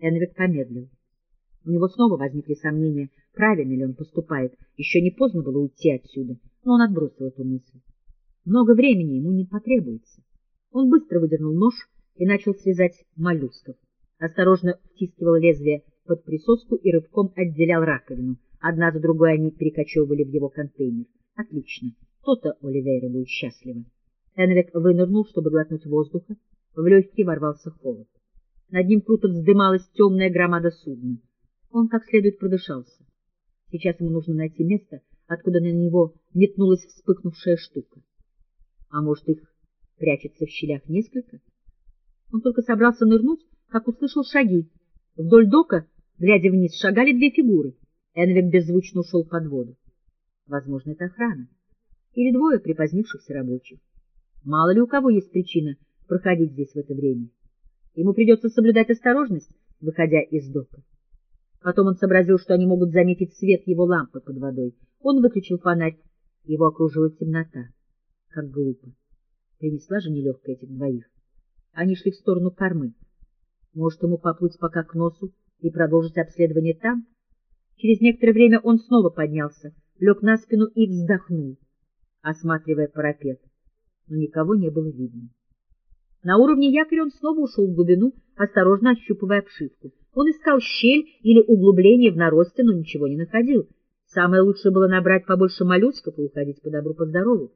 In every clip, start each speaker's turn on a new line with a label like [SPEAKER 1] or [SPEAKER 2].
[SPEAKER 1] Энвик помедлил. У него снова возникли сомнения, правильно ли он поступает. Еще не поздно было уйти отсюда, но он отбросил эту мысль. Много времени ему не потребуется. Он быстро выдернул нож и начал срезать моллюсков. Осторожно втискивал лезвие под присоску и рывком отделял раковину. Одна за другой они перекочевывали в его контейнер. Отлично. То-то Оливейра будет счастлива. Энвик вынырнул, чтобы глотнуть воздуха. В легкий ворвался холод. Над ним круто вздымалась темная громада судна. Он как следует продышался. Сейчас ему нужно найти место, откуда на него метнулась вспыхнувшая штука. А может, их прячется в щелях несколько? Он только собрался нырнуть, как услышал шаги. Вдоль дока, глядя вниз, шагали две фигуры. Энвик беззвучно ушел под воду. Возможно, это охрана. Или двое припозднившихся рабочих. Мало ли у кого есть причина проходить здесь в это время. Ему придется соблюдать осторожность, выходя из дока. Потом он сообразил, что они могут заметить свет его лампы под водой. Он выключил фонарь. Его окружила темнота. Как глупо. Принесла же нелегкая этих двоих. Они шли в сторону кормы. Может, ему поплыть пока к носу и продолжить обследование там? Через некоторое время он снова поднялся, лег на спину и вздохнул, осматривая парапет. Но никого не было видно. На уровне якоря он снова ушел в глубину, осторожно ощупывая обшивку. Он искал щель или углубление в наросте, но ничего не находил. Самое лучшее было набрать побольше моллюсков и уходить по добру, по здорову.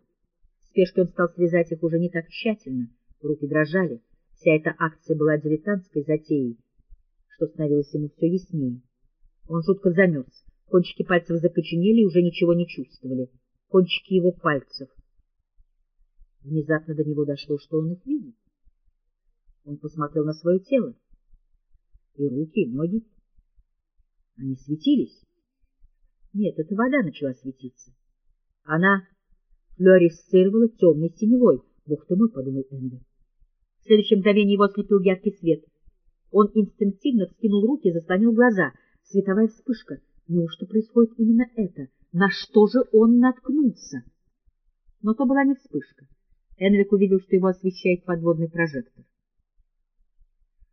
[SPEAKER 1] В он стал срезать их уже не так тщательно. Руки дрожали. Вся эта акция была дилетантской затеей, что становилось ему все яснее. Он жутко замерз. Кончики пальцев закоченели и уже ничего не чувствовали. Кончики его пальцев. Внезапно до него дошло, что он их видит. Он посмотрел на свое тело. И руки, и ноги. Они светились. Нет, это вода начала светиться. Она флуоресцировала темной синевой. Бог ты мой, — подумал Энвер. В следующее мгновение его ослепил яркий свет. Он инстинктивно вскинул руки и заслонил глаза. Световая вспышка. Неужто происходит именно это? На что же он наткнулся? Но то была не вспышка. Энвик увидел, что его освещает подводный прожектор.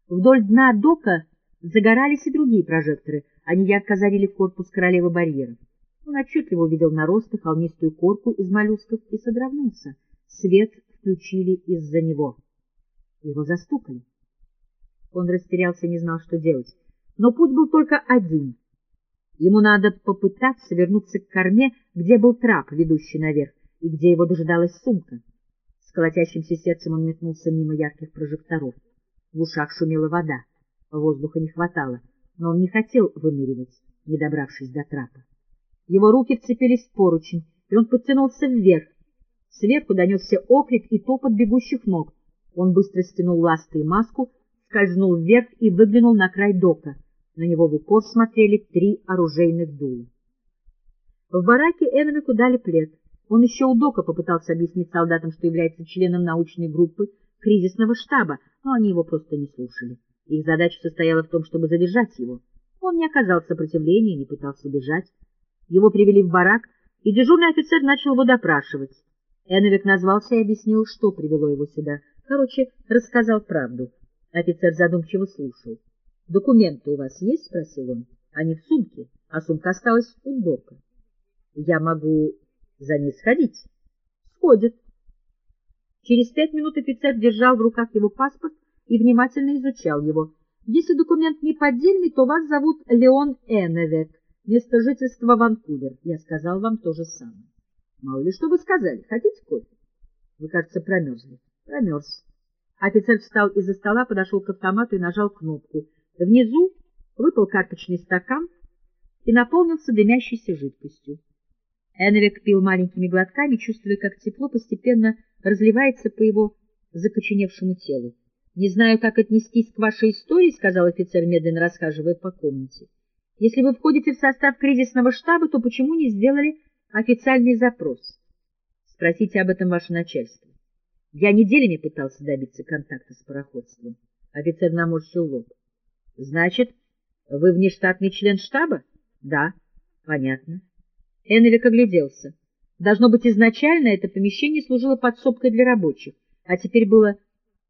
[SPEAKER 1] Вдоль дна дока загорались и другие прожекторы. Они ярко озарили корпус королевы барьеров. Он отчетливо увидел наросты, холмистую корку из моллюсков и содрогнулся. Свет включили из-за него. Его застукали. Он растерялся не знал, что делать. Но путь был только один. Ему надо попытаться вернуться к корме, где был трап, ведущий наверх, и где его дожидалась сумка. С колотящимся сердцем он метнулся мимо ярких прожекторов. В ушах шумела вода, воздуха не хватало, но он не хотел выныривать, не добравшись до трапа. Его руки вцепились в поручень, и он подтянулся вверх. Сверху донесся оклик и топот бегущих ног. Он быстро стянул ласты и маску, скользнул вверх и выглянул на край дока. На него в упор смотрели три оружейных дула. В бараке Энвику дали плед. Он еще у дока попытался объяснить солдатам, что является членом научной группы кризисного штаба, но они его просто не слушали. Их задача состояла в том, чтобы задержать его. Он не оказал сопротивления не пытался бежать. Его привели в барак, и дежурный офицер начал его допрашивать. Эновик назвался и объяснил, что привело его сюда. Короче, рассказал правду. Офицер задумчиво слушал. — Документы у вас есть? — спросил он. — Они в сумке, а сумка осталась у дока. — Я могу за ней сходить. — Сходит. Через пять минут офицер держал в руках его паспорт и внимательно изучал его. Если документ не поддельный, то вас зовут Леон Энневек, место жительства Ванкувер. Я сказал вам то же самое. Мало ли что вы сказали. Хотите кофе? Вы, кажется, промерзли. Промерз. Офицер встал из-за стола, подошел к автомату и нажал кнопку. Внизу выпал карточный стакан и наполнился дымящейся жидкостью. Эннвик пил маленькими глотками, чувствуя, как тепло постепенно разливается по его закоченевшему телу. — Не знаю, как отнестись к вашей истории, — сказал офицер, медленно расхаживая по комнате. — Если вы входите в состав кризисного штаба, то почему не сделали официальный запрос? Спросите об этом ваше начальство. Я неделями пытался добиться контакта с пароходством. Офицер наморщил лоб. — Значит, вы внештатный член штаба? — Да. — Понятно. Эннвик огляделся. Должно быть, изначально это помещение служило подсобкой для рабочих, а теперь было